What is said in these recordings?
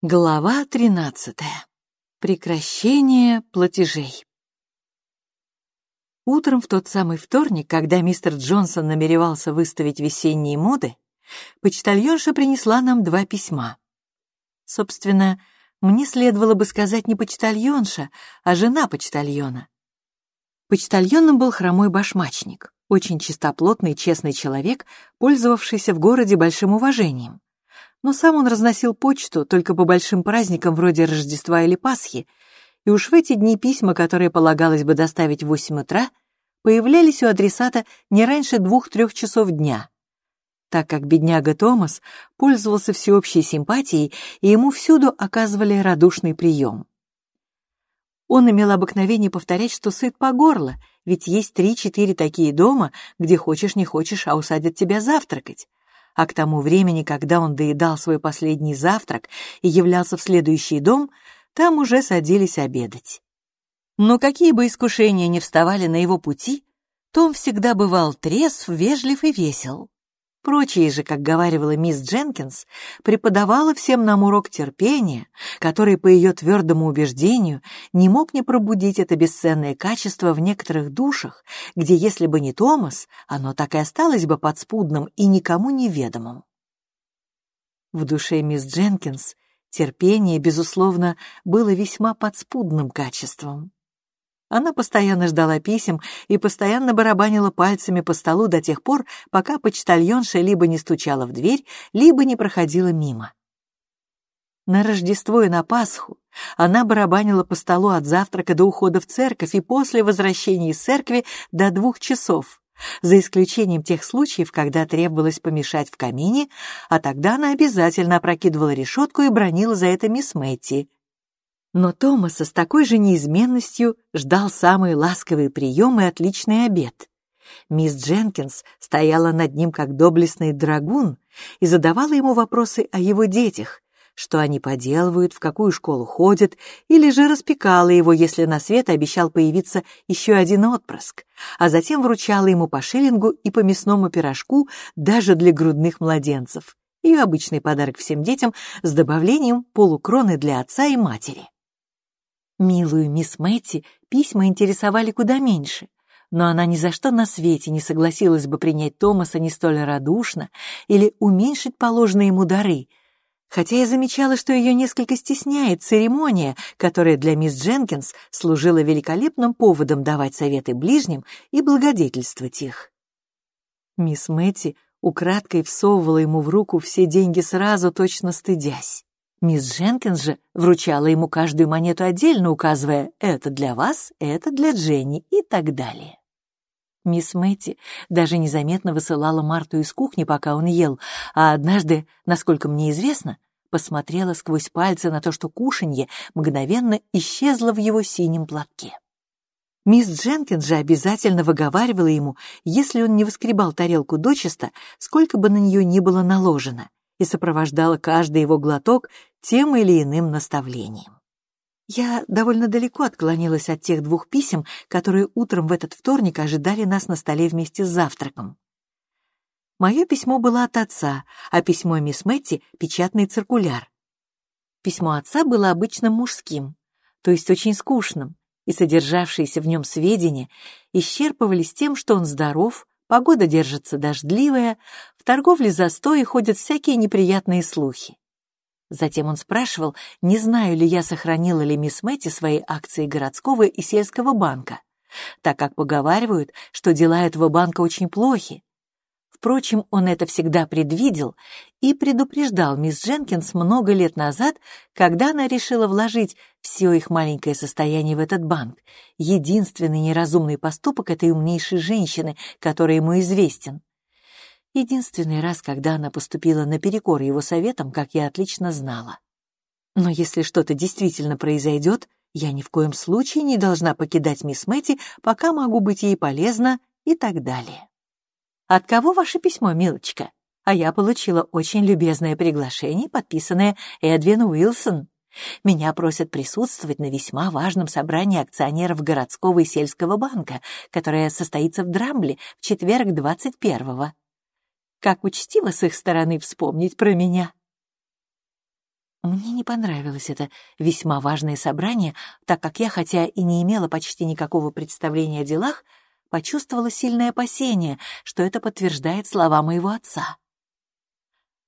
Глава 13. Прекращение платежей. Утром в тот самый вторник, когда мистер Джонсон намеревался выставить весенние моды, почтальонша принесла нам два письма. Собственно, мне следовало бы сказать не почтальонша, а жена почтальона. Почтальоном был хромой башмачник, очень чистоплотный, честный человек, пользовавшийся в городе большим уважением но сам он разносил почту только по большим праздникам вроде Рождества или Пасхи, и уж в эти дни письма, которые полагалось бы доставить в 8 утра, появлялись у адресата не раньше двух-трех часов дня, так как бедняга Томас пользовался всеобщей симпатией, и ему всюду оказывали радушный прием. Он имел обыкновение повторять, что сыт по горло, ведь есть три-четыре такие дома, где хочешь не хочешь, а усадят тебя завтракать а к тому времени, когда он доедал свой последний завтрак и являлся в следующий дом, там уже садились обедать. Но какие бы искушения ни вставали на его пути, Том всегда бывал трезв, вежлив и весел. Прочие же, как говаривала мисс Дженкинс, преподавала всем нам урок терпения, который, по ее твердому убеждению, не мог не пробудить это бесценное качество в некоторых душах, где, если бы не Томас, оно так и осталось бы подспудным и никому неведомым. В душе мисс Дженкинс терпение, безусловно, было весьма подспудным качеством. Она постоянно ждала писем и постоянно барабанила пальцами по столу до тех пор, пока почтальонша либо не стучала в дверь, либо не проходила мимо. На Рождество и на Пасху она барабанила по столу от завтрака до ухода в церковь и после возвращения из церкви до двух часов, за исключением тех случаев, когда требовалось помешать в камине, а тогда она обязательно опрокидывала решетку и бронила за это мисс Мэтти. Но Томаса с такой же неизменностью ждал самые ласковые приемы и отличный обед. Мисс Дженкинс стояла над ним как доблестный драгун и задавала ему вопросы о его детях, что они поделывают, в какую школу ходят, или же распекала его, если на свет обещал появиться еще один отпрыск, а затем вручала ему по шиллингу и по мясному пирожку даже для грудных младенцев. Ее обычный подарок всем детям с добавлением полукроны для отца и матери. Милую мисс Мэтти письма интересовали куда меньше, но она ни за что на свете не согласилась бы принять Томаса не столь радушно или уменьшить положенные ему дары, хотя я замечала, что ее несколько стесняет церемония, которая для мисс Дженкинс служила великолепным поводом давать советы ближним и благодетельствовать их. Мисс Мэтти украдкой всовывала ему в руку все деньги сразу, точно стыдясь. Мисс Дженкинс же вручала ему каждую монету отдельно, указывая «это для вас, это для Дженни» и так далее. Мисс Мэтти даже незаметно высылала Марту из кухни, пока он ел, а однажды, насколько мне известно, посмотрела сквозь пальцы на то, что кушанье мгновенно исчезло в его синем платке. Мисс Дженкинс же обязательно выговаривала ему, если он не выскребал тарелку дочисто, сколько бы на нее ни было наложено, и сопровождала каждый его глоток тем или иным наставлением. Я довольно далеко отклонилась от тех двух писем, которые утром в этот вторник ожидали нас на столе вместе с завтраком. Мое письмо было от отца, а письмо мисс Мэтти — печатный циркуляр. Письмо отца было обычным мужским, то есть очень скучным, и содержавшиеся в нем сведения исчерпывались тем, что он здоров, погода держится дождливая, в торговле застой и ходят всякие неприятные слухи. Затем он спрашивал, не знаю ли я, сохранила ли мисс Мэтти свои акции городского и сельского банка, так как поговаривают, что дела этого банка очень плохи. Впрочем, он это всегда предвидел и предупреждал мисс Дженкинс много лет назад, когда она решила вложить все их маленькое состояние в этот банк, единственный неразумный поступок этой умнейшей женщины, который ему известен. Единственный раз, когда она поступила наперекор его советам, как я отлично знала. Но если что-то действительно произойдет, я ни в коем случае не должна покидать мисс Мэтти, пока могу быть ей полезна и так далее. От кого ваше письмо, милочка? А я получила очень любезное приглашение, подписанное Эдвин Уилсон. Меня просят присутствовать на весьма важном собрании акционеров городского и сельского банка, которое состоится в Драмбле в четверг 21-го. Как учтиво с их стороны вспомнить про меня. Мне не понравилось это весьма важное собрание, так как я, хотя и не имела почти никакого представления о делах, почувствовала сильное опасение, что это подтверждает слова моего отца.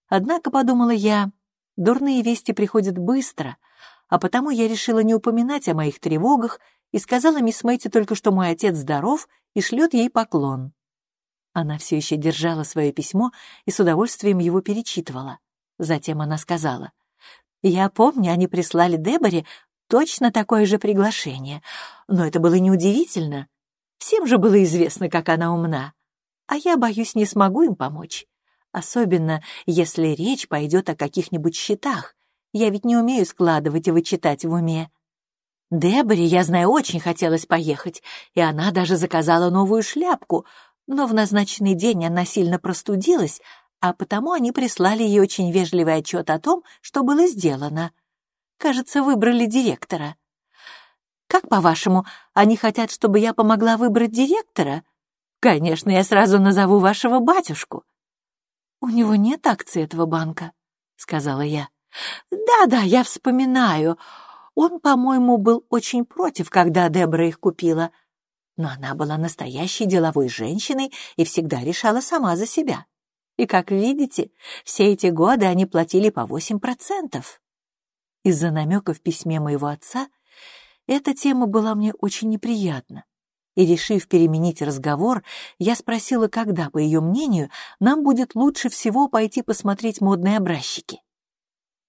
Однако, подумала я, дурные вести приходят быстро, а потому я решила не упоминать о моих тревогах и сказала мисс Мэйти только, что мой отец здоров и шлет ей поклон. Она все еще держала свое письмо и с удовольствием его перечитывала. Затем она сказала, «Я помню, они прислали Деборе точно такое же приглашение, но это было неудивительно. Всем же было известно, как она умна. А я, боюсь, не смогу им помочь. Особенно, если речь пойдет о каких-нибудь счетах. Я ведь не умею складывать и вычитать в уме. Деборе, я знаю, очень хотелось поехать, и она даже заказала новую шляпку, но в назначенный день она сильно простудилась, а потому они прислали ей очень вежливый отчет о том, что было сделано. Кажется, выбрали директора. Как, по-вашему, они хотят, чтобы я помогла выбрать директора? Конечно, я сразу назову вашего батюшку. У него нет акций этого банка, сказала я. Да-да, я вспоминаю. Он, по-моему, был очень против, когда Дебра их купила. Но она была настоящей деловой женщиной и всегда решала сама за себя. И, как видите, все эти годы они платили по 8%. Из-за намека в письме моего отца эта тема была мне очень неприятна. И, решив переменить разговор, я спросила, когда, по ее мнению, нам будет лучше всего пойти посмотреть модные образчики.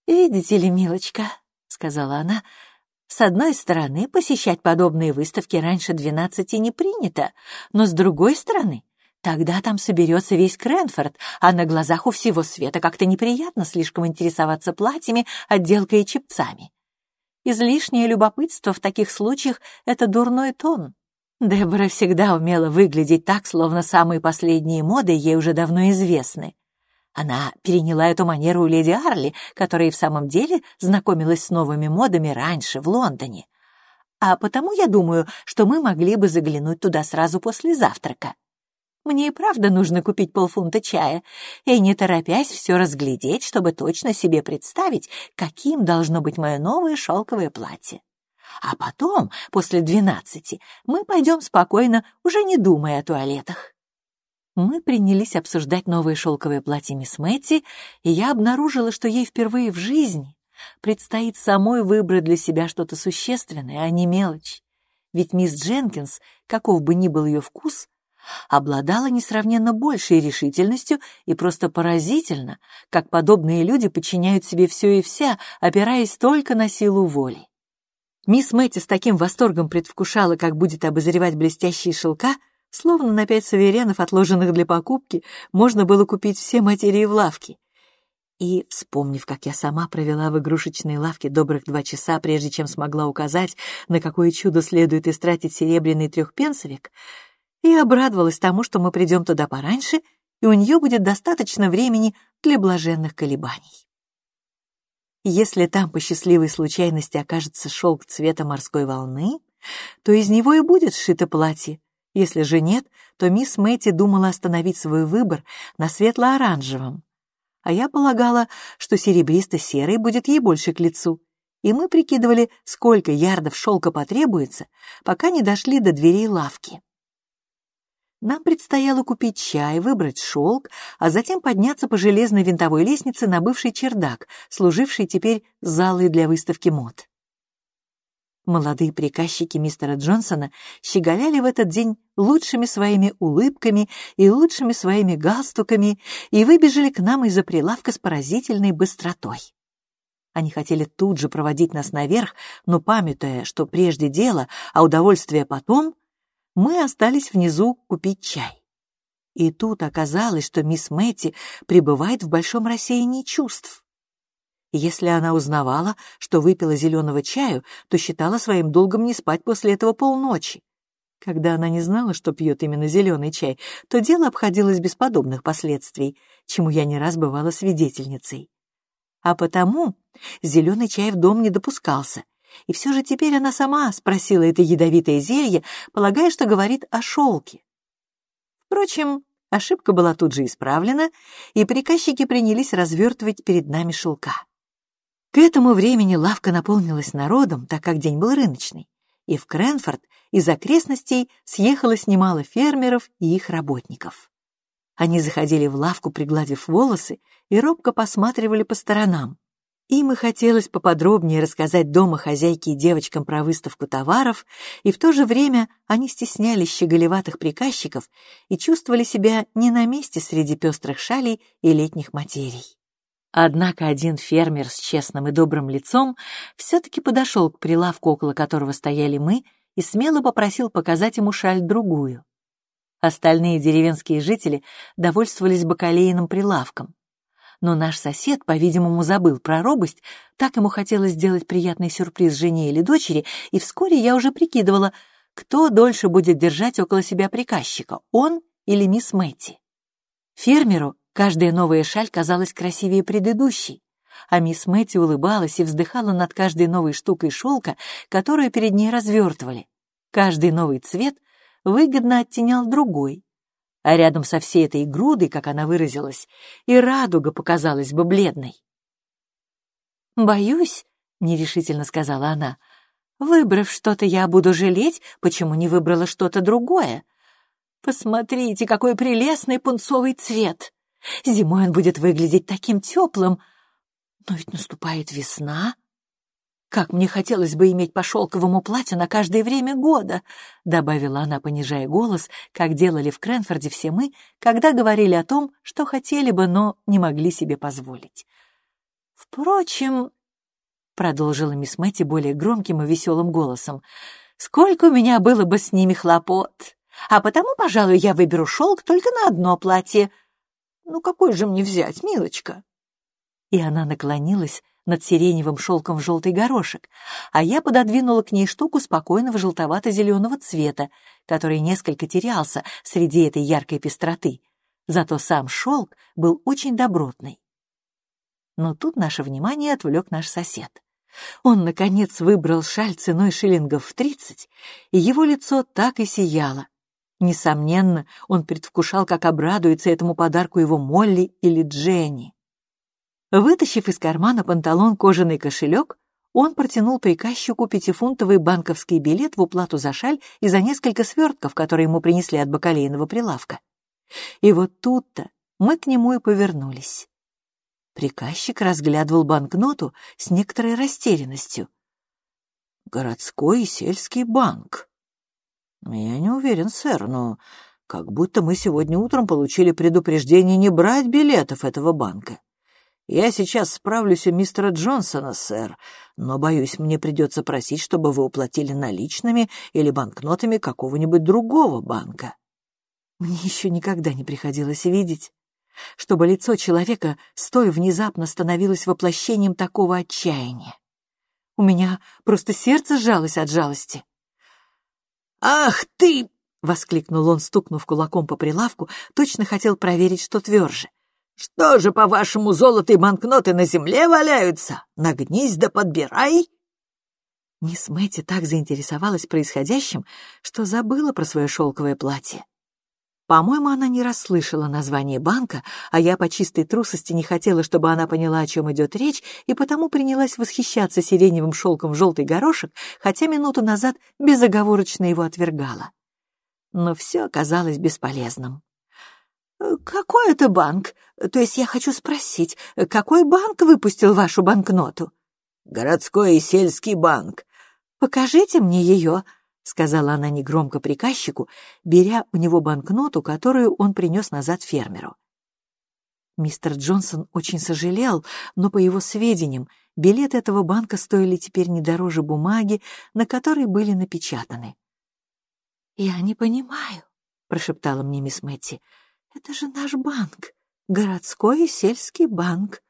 «Видите ли, милочка», — сказала она, — «с одной стороны, посещать подобные выставки раньше двенадцати не принято, но с другой стороны, тогда там соберется весь Кренфорд, а на глазах у всего света как-то неприятно слишком интересоваться платьями, отделкой и чепцами. Излишнее любопытство в таких случаях — это дурной тон. Дебора всегда умела выглядеть так, словно самые последние моды ей уже давно известны. Она переняла эту манеру у леди Арли, которая и в самом деле знакомилась с новыми модами раньше, в Лондоне. А потому я думаю, что мы могли бы заглянуть туда сразу после завтрака. Мне и правда нужно купить полфунта чая и, не торопясь, все разглядеть, чтобы точно себе представить, каким должно быть мое новое шелковое платье. А потом, после двенадцати, мы пойдем спокойно, уже не думая о туалетах. Мы принялись обсуждать новое шелковое платье мисс Мэтти, и я обнаружила, что ей впервые в жизни предстоит самой выбрать для себя что-то существенное, а не мелочь. Ведь мисс Дженкинс, каков бы ни был ее вкус, обладала несравненно большей решительностью и просто поразительно, как подобные люди подчиняют себе все и вся, опираясь только на силу воли. Мисс Мэтти с таким восторгом предвкушала, как будет обозревать блестящие шелка, словно на пять суверенов, отложенных для покупки, можно было купить все материи в лавке. И, вспомнив, как я сама провела в игрушечной лавке добрых два часа, прежде чем смогла указать, на какое чудо следует истратить серебряный трехпенсовик, и обрадовалась тому, что мы придем туда пораньше, и у нее будет достаточно времени для блаженных колебаний. Если там по счастливой случайности окажется шелк цвета морской волны, то из него и будет сшито платье. Если же нет, то мисс Мэтти думала остановить свой выбор на светло-оранжевом. А я полагала, что серебристо-серый будет ей больше к лицу. И мы прикидывали, сколько ярдов шелка потребуется, пока не дошли до дверей лавки. Нам предстояло купить чай, выбрать шелк, а затем подняться по железной винтовой лестнице на бывший чердак, служивший теперь залой для выставки мод. Молодые приказчики мистера Джонсона щеголяли в этот день лучшими своими улыбками и лучшими своими галстуками и выбежали к нам из-за прилавка с поразительной быстротой. Они хотели тут же проводить нас наверх, но, памятуя, что прежде дело, а удовольствие потом, мы остались внизу купить чай. И тут оказалось, что мисс Мэтти пребывает в большом рассеянии чувств. Если она узнавала, что выпила зеленого чаю, то считала своим долгом не спать после этого полночи. Когда она не знала, что пьет именно зеленый чай, то дело обходилось без подобных последствий, чему я не раз бывала свидетельницей. А потому зеленый чай в дом не допускался, и все же теперь она сама спросила это ядовитое зелье, полагая, что говорит о шелке. Впрочем, ошибка была тут же исправлена, и приказчики принялись развертывать перед нами шелка. К этому времени лавка наполнилась народом, так как день был рыночный, и в Кренфорд из окрестностей съехалось немало фермеров и их работников. Они заходили в лавку, пригладив волосы, и робко посматривали по сторонам. Им и хотелось поподробнее рассказать дома хозяйке и девочкам про выставку товаров, и в то же время они стеснялись щеголеватых приказчиков и чувствовали себя не на месте среди пестрых шалей и летних материй. Однако один фермер с честным и добрым лицом все-таки подошел к прилавку, около которого стояли мы, и смело попросил показать ему шаль другую. Остальные деревенские жители довольствовались бакалейным прилавком но наш сосед, по-видимому, забыл про робость, так ему хотелось сделать приятный сюрприз жене или дочери, и вскоре я уже прикидывала, кто дольше будет держать около себя приказчика, он или мисс Мэтти. Фермеру каждая новая шаль казалась красивее предыдущей, а мисс Мэтти улыбалась и вздыхала над каждой новой штукой шелка, которую перед ней развертывали. Каждый новый цвет выгодно оттенял другой, а рядом со всей этой грудой, как она выразилась, и радуга показалась бы бледной. «Боюсь», — нерешительно сказала она, — «выбрав что-то, я буду жалеть, почему не выбрала что-то другое. Посмотрите, какой прелестный пунцовый цвет! Зимой он будет выглядеть таким теплым, но ведь наступает весна, «Как мне хотелось бы иметь по шелковому платью на каждое время года», добавила она, понижая голос, как делали в Кренфорде все мы, когда говорили о том, что хотели бы, но не могли себе позволить. «Впрочем», — продолжила мисс Мэтти более громким и веселым голосом, «сколько у меня было бы с ними хлопот, а потому, пожалуй, я выберу шелк только на одно платье. Ну, какой же мне взять, милочка?» И она наклонилась, над сиреневым шелком в желтый горошек, а я пододвинула к ней штуку спокойного желтовато-зеленого цвета, который несколько терялся среди этой яркой пестроты. Зато сам шелк был очень добротный. Но тут наше внимание отвлек наш сосед. Он, наконец, выбрал шаль ценой шиллингов в тридцать, и его лицо так и сияло. Несомненно, он предвкушал, как обрадуется этому подарку его Молли или Дженни. Вытащив из кармана панталон кожаный кошелек, он протянул приказчику пятифунтовый банковский билет в уплату за шаль и за несколько свертков, которые ему принесли от бакалейного прилавка. И вот тут-то мы к нему и повернулись. Приказчик разглядывал банкноту с некоторой растерянностью. «Городской и сельский банк». «Я не уверен, сэр, но как будто мы сегодня утром получили предупреждение не брать билетов этого банка. Я сейчас справлюсь у мистера Джонсона, сэр, но, боюсь, мне придется просить, чтобы вы уплатили наличными или банкнотами какого-нибудь другого банка. Мне еще никогда не приходилось видеть, чтобы лицо человека столь внезапно становилось воплощением такого отчаяния. У меня просто сердце сжалось от жалости. «Ах ты!» — воскликнул он, стукнув кулаком по прилавку, точно хотел проверить, что тверже — что же, по-вашему, золото и банкноты на земле валяются? Нагнись да подбирай!» Мисс Мэтти так заинтересовалась происходящим, что забыла про свое шелковое платье. По-моему, она не расслышала название банка, а я по чистой трусости не хотела, чтобы она поняла, о чем идет речь, и потому принялась восхищаться сиреневым шелком в желтый горошек, хотя минуту назад безоговорочно его отвергала. Но все оказалось бесполезным. «Какой это банк? То есть я хочу спросить, какой банк выпустил вашу банкноту?» «Городской и сельский банк». «Покажите мне ее», — сказала она негромко приказчику, беря у него банкноту, которую он принес назад фермеру. Мистер Джонсон очень сожалел, но, по его сведениям, билеты этого банка стоили теперь не дороже бумаги, на которой были напечатаны. «Я не понимаю», — прошептала мне мисс Мэтти. Это же наш банк, городской и сельский банк.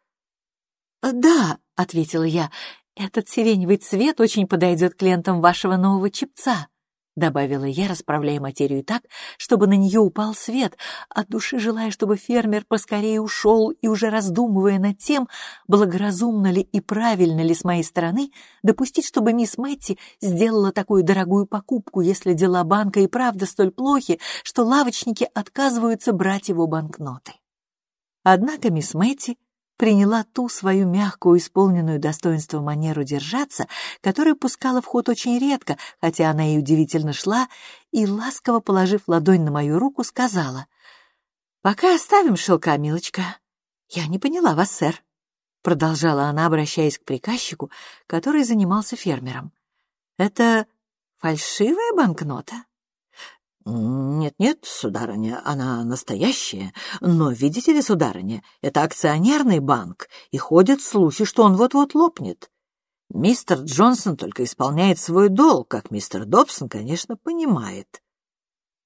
«Да», — ответила я, — «этот сиреневый цвет очень подойдет клиентам вашего нового чипца». — добавила я, расправляя материю так, чтобы на нее упал свет, от души желая, чтобы фермер поскорее ушел и уже раздумывая над тем, благоразумно ли и правильно ли с моей стороны допустить, чтобы мисс Мэтти сделала такую дорогую покупку, если дела банка и правда столь плохи, что лавочники отказываются брать его банкноты. Однако мисс Мэтти приняла ту свою мягкую, исполненную достоинство манеру держаться, которая пускала в ход очень редко, хотя она и удивительно шла, и, ласково положив ладонь на мою руку, сказала, «Пока оставим шелка, милочка». «Я не поняла вас, сэр», — продолжала она, обращаясь к приказчику, который занимался фермером. «Это фальшивая банкнота?» «Нет-нет, сударыня, она настоящая. Но, видите ли, сударыня, это акционерный банк, и ходят слухи, что он вот-вот лопнет. Мистер Джонсон только исполняет свой долг, как мистер Добсон, конечно, понимает».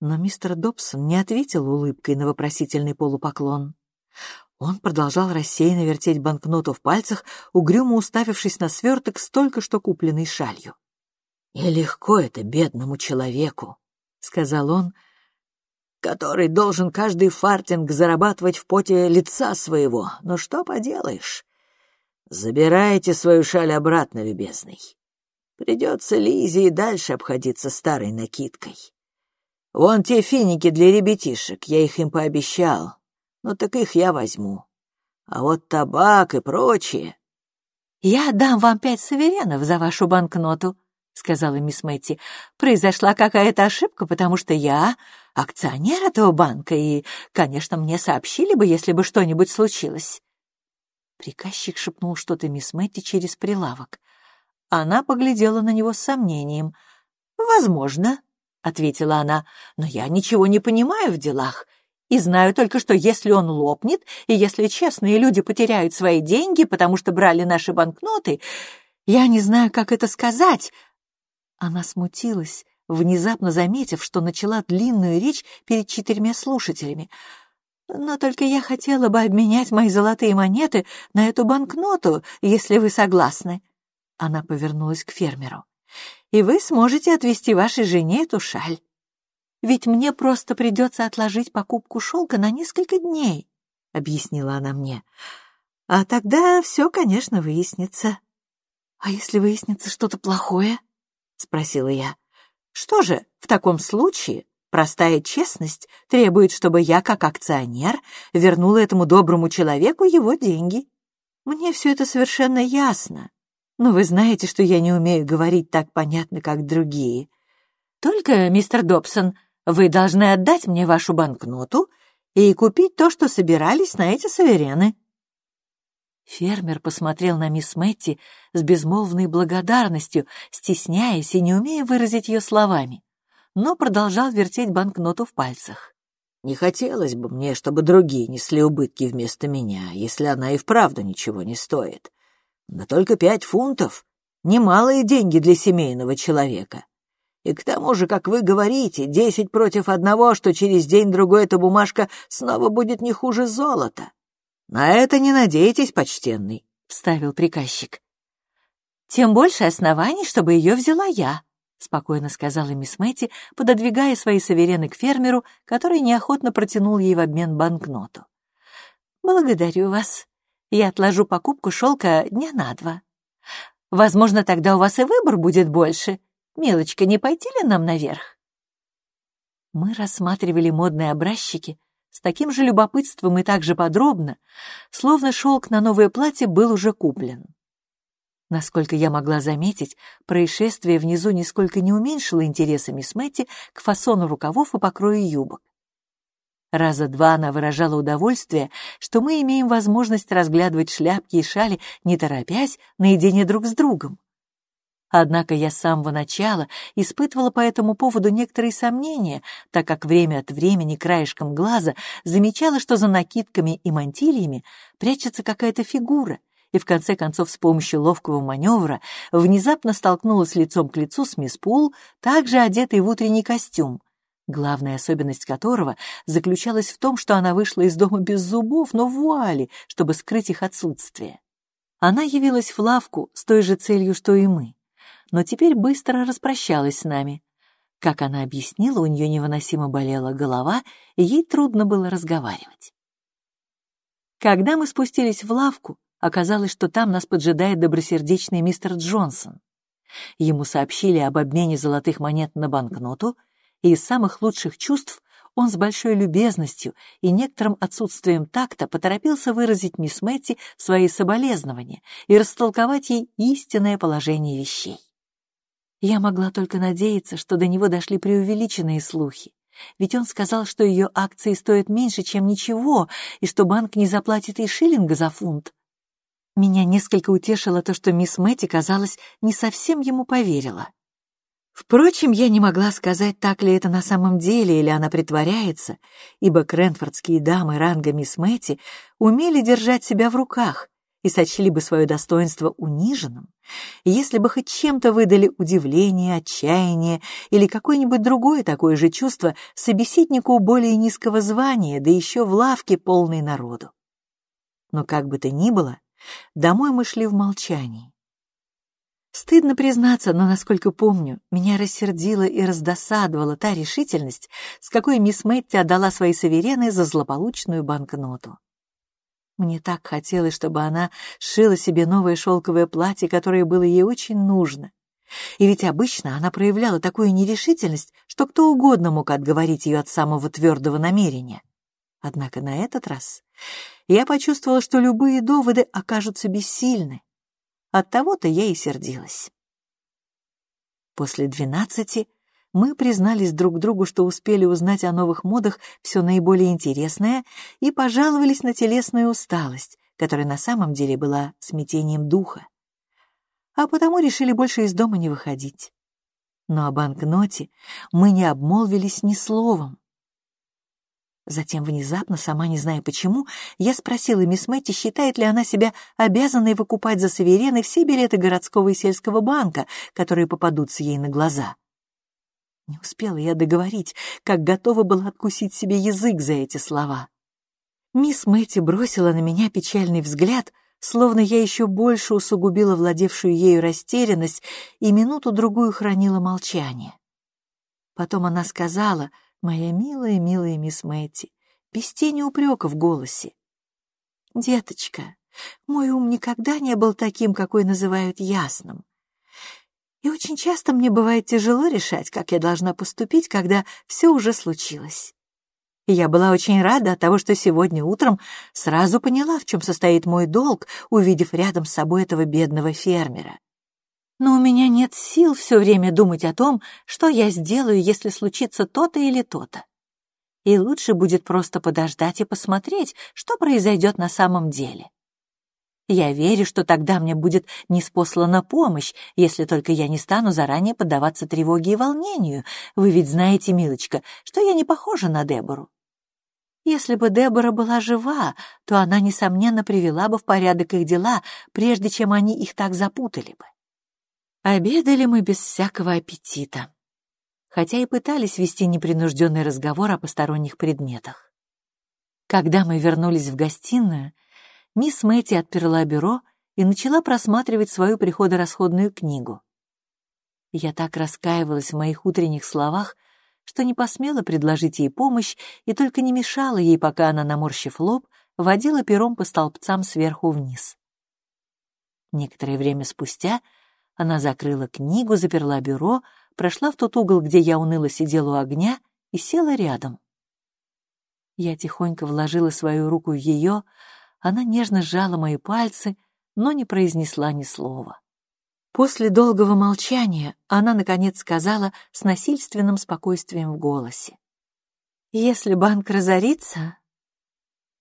Но мистер Добсон не ответил улыбкой на вопросительный полупоклон. Он продолжал рассеянно вертеть банкноту в пальцах, угрюмо уставившись на сверток с только что купленной шалью. «Нелегко это бедному человеку», сказал он, который должен каждый фартинг зарабатывать в поте лица своего. Но что поделаешь? Забирайте свою шаль обратно, любезный. Придется Лизе и дальше обходиться старой накидкой. Вон те финики для ребятишек, я их им пообещал. Ну так их я возьму. А вот табак и прочее... «Я дам вам пять суверенов за вашу банкноту», — сказала мисс Мэтти, — «произошла какая-то ошибка, потому что я акционер этого банка, и, конечно, мне сообщили бы, если бы что-нибудь случилось». Приказчик шепнул что-то мисс Мэтти через прилавок. Она поглядела на него с сомнением. «Возможно», — ответила она, — «но я ничего не понимаю в делах, и знаю только, что если он лопнет, и если честные люди потеряют свои деньги, потому что брали наши банкноты, я не знаю, как это сказать, она смутилась, внезапно заметив, что начала длинную речь перед четырьмя слушателями. «Но только я хотела бы обменять мои золотые монеты на эту банкноту, если вы согласны». Она повернулась к фермеру. «И вы сможете отвезти вашей жене эту шаль. Ведь мне просто придется отложить покупку шелка на несколько дней», — объяснила она мне. «А тогда все, конечно, выяснится». «А если выяснится что-то плохое?» — спросила я. «Что же, в таком случае простая честность требует, чтобы я, как акционер, вернула этому доброму человеку его деньги. Мне все это совершенно ясно, но вы знаете, что я не умею говорить так понятно, как другие. Только, мистер Добсон, вы должны отдать мне вашу банкноту и купить то, что собирались на эти суверены». Фермер посмотрел на мисс Мэтти с безмолвной благодарностью, стесняясь и не умея выразить ее словами, но продолжал вертеть банкноту в пальцах. «Не хотелось бы мне, чтобы другие несли убытки вместо меня, если она и вправду ничего не стоит. Да только пять фунтов — немалые деньги для семейного человека. И к тому же, как вы говорите, десять против одного, что через день-другой эта бумажка снова будет не хуже золота. «На это не надейтесь, почтенный», — вставил приказчик. «Тем больше оснований, чтобы ее взяла я», — спокойно сказала мисс Мэтти, пододвигая свои суверены к фермеру, который неохотно протянул ей в обмен банкноту. «Благодарю вас. Я отложу покупку шелка дня на два. Возможно, тогда у вас и выбор будет больше. Милочка, не пойти ли нам наверх?» Мы рассматривали модные образчики, с таким же любопытством и так же подробно, словно шелк на новое платье был уже куплен. Насколько я могла заметить, происшествие внизу нисколько не уменьшило интереса мисс Мэтти к фасону рукавов и покрою юбок. Раза два она выражала удовольствие, что мы имеем возможность разглядывать шляпки и шали, не торопясь, наедине друг с другом. Однако я с самого начала испытывала по этому поводу некоторые сомнения, так как время от времени краешком глаза замечала, что за накидками и мантильями прячется какая-то фигура, и в конце концов с помощью ловкого маневра внезапно столкнулась лицом к лицу с мисс Пул, также одетой в утренний костюм, главная особенность которого заключалась в том, что она вышла из дома без зубов, но в вуале, чтобы скрыть их отсутствие. Она явилась в лавку с той же целью, что и мы но теперь быстро распрощалась с нами. Как она объяснила, у нее невыносимо болела голова, и ей трудно было разговаривать. Когда мы спустились в лавку, оказалось, что там нас поджидает добросердечный мистер Джонсон. Ему сообщили об обмене золотых монет на банкноту, и из самых лучших чувств он с большой любезностью и некоторым отсутствием такта поторопился выразить мисс Мэтти свои соболезнования и растолковать ей истинное положение вещей. Я могла только надеяться, что до него дошли преувеличенные слухи, ведь он сказал, что ее акции стоят меньше, чем ничего, и что банк не заплатит и шиллинга за фунт. Меня несколько утешило то, что мисс Мэтти, казалось, не совсем ему поверила. Впрочем, я не могла сказать, так ли это на самом деле, или она притворяется, ибо кренфордские дамы ранга мисс Мэтти умели держать себя в руках и сочли бы свое достоинство униженным, если бы хоть чем-то выдали удивление, отчаяние или какое-нибудь другое такое же чувство собеседнику более низкого звания, да еще в лавке полной народу. Но как бы то ни было, домой мы шли в молчании. Стыдно признаться, но, насколько помню, меня рассердила и раздосадовала та решительность, с какой мисс Мэтти отдала свои суверены за злополучную банкноту. Мне так хотелось, чтобы она шила себе новое шелковое платье, которое было ей очень нужно. И ведь обычно она проявляла такую нерешительность, что кто угодно мог отговорить ее от самого твердого намерения. Однако на этот раз я почувствовала, что любые доводы окажутся бессильны. От того-то я и сердилась. После двенадцати мы признались друг другу, что успели узнать о новых модах все наиболее интересное и пожаловались на телесную усталость, которая на самом деле была смятением духа. А потому решили больше из дома не выходить. Но о банкноте мы не обмолвились ни словом. Затем внезапно, сама не зная почему, я спросила мисс Мэтти, считает ли она себя обязанной выкупать за суверены все билеты городского и сельского банка, которые попадутся ей на глаза. Не успела я договорить, как готова была откусить себе язык за эти слова. Мисс Мэтти бросила на меня печальный взгляд, словно я еще больше усугубила владевшую ею растерянность и минуту-другую хранила молчание. Потом она сказала — моя милая, милая мисс Мэтти, без тени упрека в голосе. «Деточка, мой ум никогда не был таким, какой называют ясным. И очень часто мне бывает тяжело решать, как я должна поступить, когда все уже случилось. И я была очень рада от того, что сегодня утром сразу поняла, в чем состоит мой долг, увидев рядом с собой этого бедного фермера но у меня нет сил все время думать о том, что я сделаю, если случится то-то или то-то. И лучше будет просто подождать и посмотреть, что произойдет на самом деле. Я верю, что тогда мне будет неспослана помощь, если только я не стану заранее поддаваться тревоге и волнению. Вы ведь знаете, милочка, что я не похожа на Дебору. Если бы Дебора была жива, то она, несомненно, привела бы в порядок их дела, прежде чем они их так запутали бы. Обедали мы без всякого аппетита, хотя и пытались вести непринужденный разговор о посторонних предметах. Когда мы вернулись в гостиную, мисс Мэтти отперла бюро и начала просматривать свою приходорасходную книгу. Я так раскаивалась в моих утренних словах, что не посмела предложить ей помощь и только не мешала ей, пока она, наморщив лоб, водила пером по столбцам сверху вниз. Некоторое время спустя — она закрыла книгу, заперла бюро, прошла в тот угол, где я уныло сидела у огня, и села рядом. Я тихонько вложила свою руку в ее, она нежно сжала мои пальцы, но не произнесла ни слова. После долгого молчания она, наконец, сказала с насильственным спокойствием в голосе. «Если банк разорится,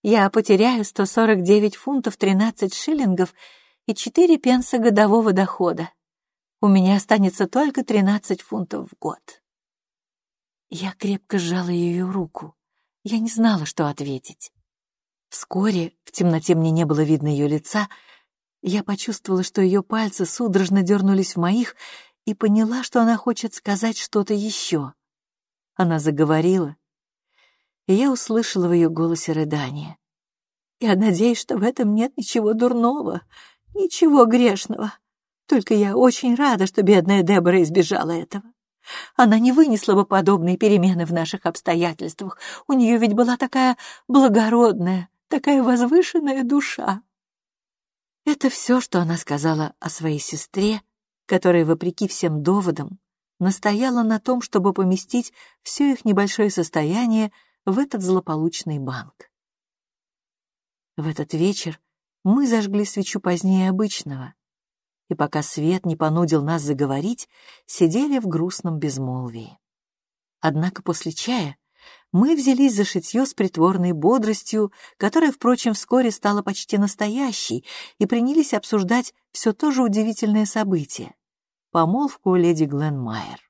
я потеряю 149 фунтов 13 шиллингов и 4 пенса годового дохода у меня останется только 13 фунтов в год. Я крепко сжала ее руку. Я не знала, что ответить. Вскоре, в темноте мне не было видно ее лица, я почувствовала, что ее пальцы судорожно дернулись в моих и поняла, что она хочет сказать что-то еще. Она заговорила, и я услышала в ее голосе рыдание. «Я надеюсь, что в этом нет ничего дурного, ничего грешного. Только я очень рада, что бедная Дебора избежала этого. Она не вынесла бы подобные перемены в наших обстоятельствах. У нее ведь была такая благородная, такая возвышенная душа. Это все, что она сказала о своей сестре, которая, вопреки всем доводам, настояла на том, чтобы поместить все их небольшое состояние в этот злополучный банк. В этот вечер мы зажгли свечу позднее обычного, и пока свет не понудил нас заговорить, сидели в грустном безмолвии. Однако после чая мы взялись за шитье с притворной бодростью, которая, впрочем, вскоре стала почти настоящей, и принялись обсуждать все то же удивительное событие — помолвку леди Гленмайер.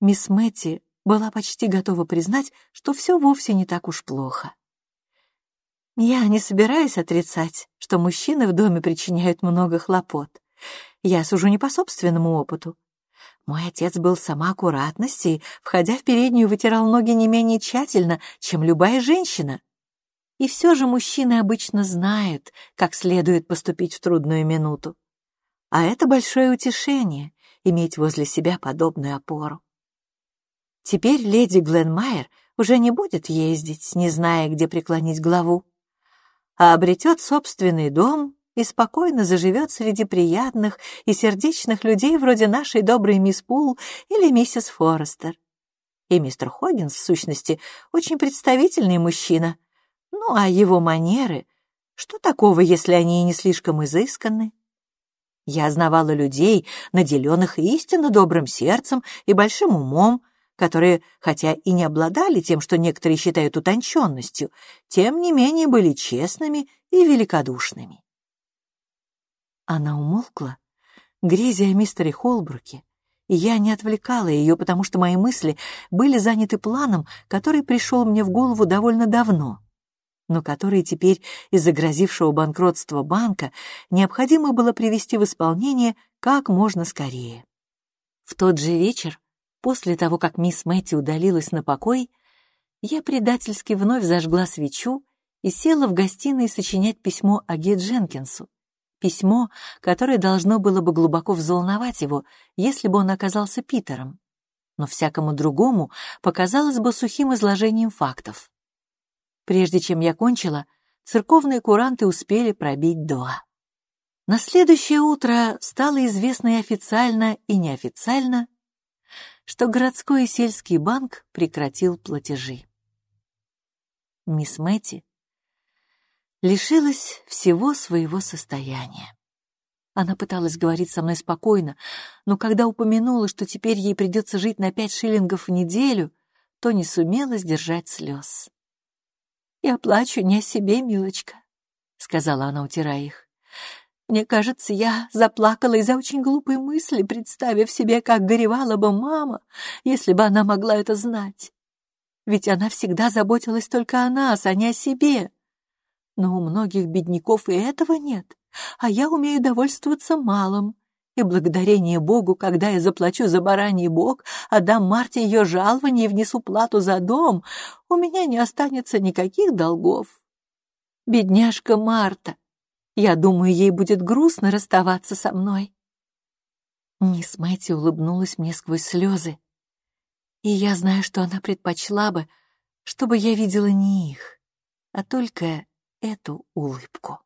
Мисс Мэтти была почти готова признать, что все вовсе не так уж плохо. Я не собираюсь отрицать, что мужчины в доме причиняют много хлопот. Я сужу не по собственному опыту. Мой отец был сама аккуратность входя в переднюю, вытирал ноги не менее тщательно, чем любая женщина. И все же мужчины обычно знают, как следует поступить в трудную минуту. А это большое утешение — иметь возле себя подобную опору. Теперь леди Гленмайер уже не будет ездить, не зная, где преклонить главу, а обретет собственный дом и спокойно заживет среди приятных и сердечных людей вроде нашей доброй мисс Пул или миссис Форестер. И мистер Хоггинс, в сущности, очень представительный мужчина. Ну, а его манеры... Что такого, если они и не слишком изысканны? Я знавала людей, наделенных истинно добрым сердцем и большим умом, которые, хотя и не обладали тем, что некоторые считают утонченностью, тем не менее были честными и великодушными. Она умолкла, грезя о мистере Холбруке, и я не отвлекала ее, потому что мои мысли были заняты планом, который пришел мне в голову довольно давно, но который теперь из-за грозившего банкротства банка необходимо было привести в исполнение как можно скорее. В тот же вечер После того, как мисс Мэтти удалилась на покой, я предательски вновь зажгла свечу и села в гостиной сочинять письмо Аге Дженкинсу. Письмо, которое должно было бы глубоко взволновать его, если бы он оказался Питером. Но всякому другому показалось бы сухим изложением фактов. Прежде чем я кончила, церковные куранты успели пробить два. На следующее утро стало известно и официально, и неофициально, что городской и сельский банк прекратил платежи. Мисс Мэтти лишилась всего своего состояния. Она пыталась говорить со мной спокойно, но когда упомянула, что теперь ей придется жить на пять шиллингов в неделю, то не сумела сдержать слез. «Я плачу не о себе, милочка», — сказала она, утирая их. Мне кажется, я заплакала из-за очень глупой мысли, представив себе, как горевала бы мама, если бы она могла это знать. Ведь она всегда заботилась только о нас, а не о себе. Но у многих бедняков и этого нет, а я умею довольствоваться малым. И благодарение Богу, когда я заплачу за бараний бог, отдам Марте ее жалование и внесу плату за дом, у меня не останется никаких долгов. Бедняжка Марта, я думаю, ей будет грустно расставаться со мной. Мисс Мэтти улыбнулась мне сквозь слезы, и я знаю, что она предпочла бы, чтобы я видела не их, а только эту улыбку.